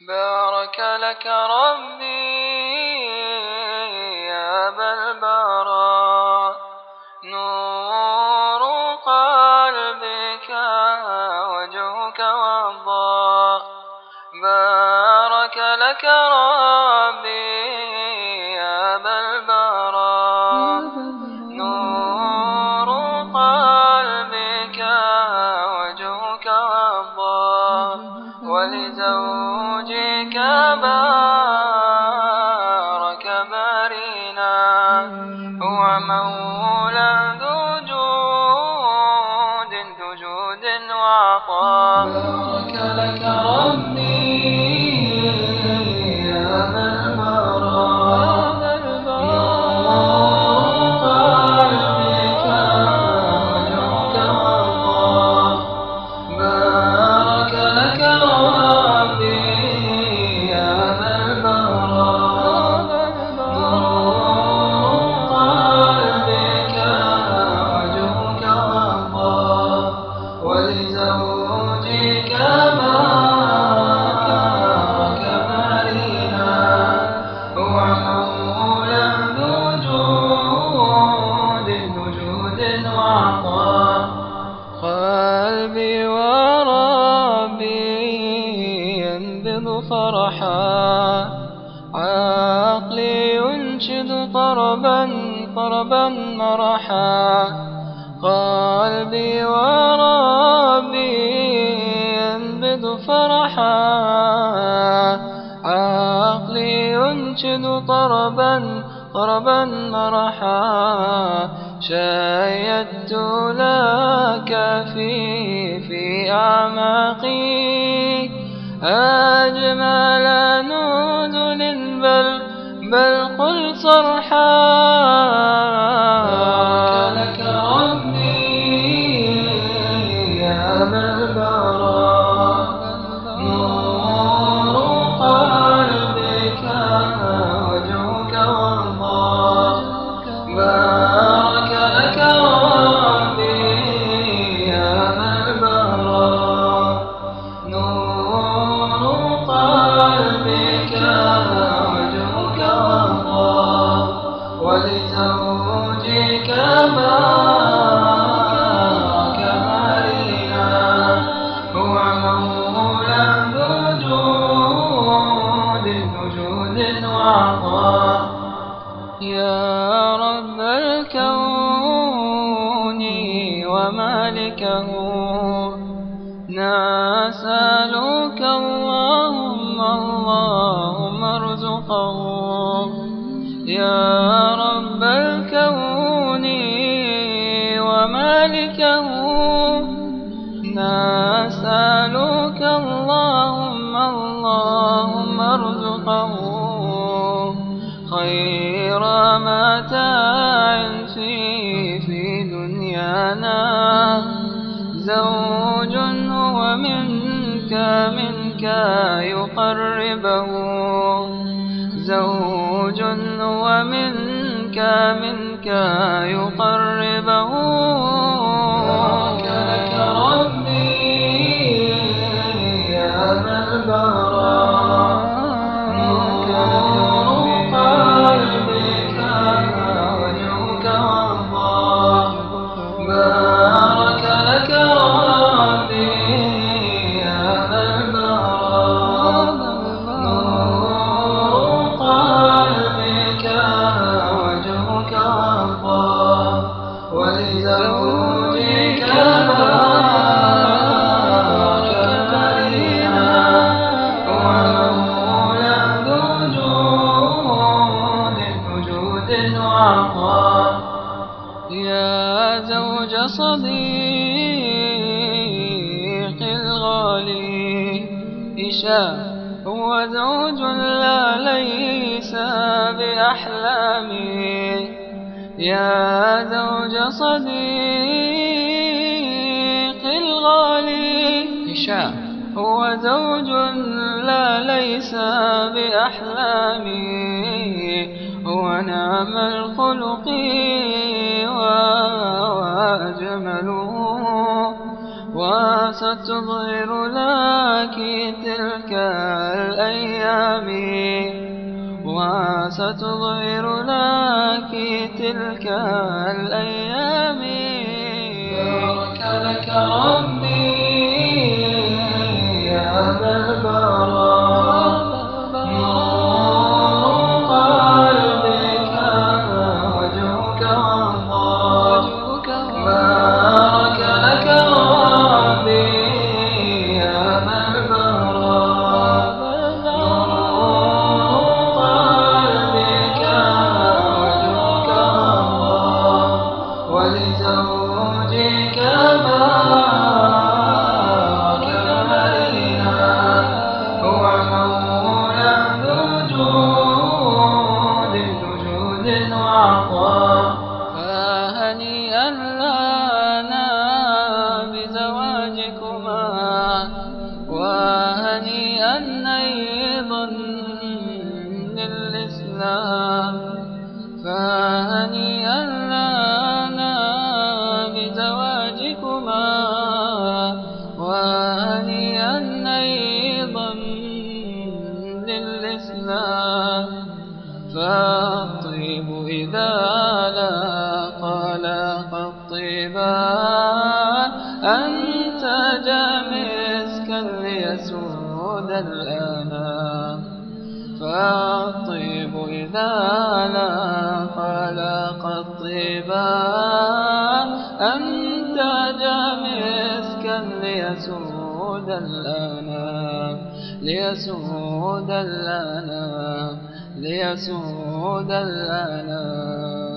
بارك لك ربي يا أبا البراء. نور قلبك وجهك والضاء بارك لك ربي يا أبا البراء. نور قلبك وجهك والضاء ولزوجك بارك بارنا هو مولى ذو جود جود وعطاء. بارك لك فرحا عقلي ينشد طربا طربا مرحا. قلبي وربي ينبض فرحا. عقلي ينشد طربا طربا مرحا. شايدت لك في في أعماقي. بارك بارنا هو مولى ذو جود ذو جود وعطاء. يا رب الكون ومالكه. نسألك اللهم اللهم ارزقه. يا رب الكون ومالكه نسألك اللهم اللهم ارزقه خير متاع في في دنيانا. زوج هو منك منك يقربه. زوج هو منك منك يقربه يا زوج صديق الغالي هشام هو زوج لا ليس بأحلامي. يا زوج صديق الغالي هشام. هو زوج لا ليس بأحلامي. هو نعم الخلق وأجمله وستظهر لك تلك الأيام. وستظهر لك تلك الأيام. بارك لك ربي. لنا بزواجكما وهنيئا أيضا للإسلام فهنيئا لنا بزواجكما وهنيئا أيضا للإسلام فالطيب إذا لاقى الطيبا أنت جامسكا ليسود الأنام فالطيب إذا لاقى لاقى الطيبا. أنت جامسكا ليسود الأنام ليسود الأنام ليسود الأنام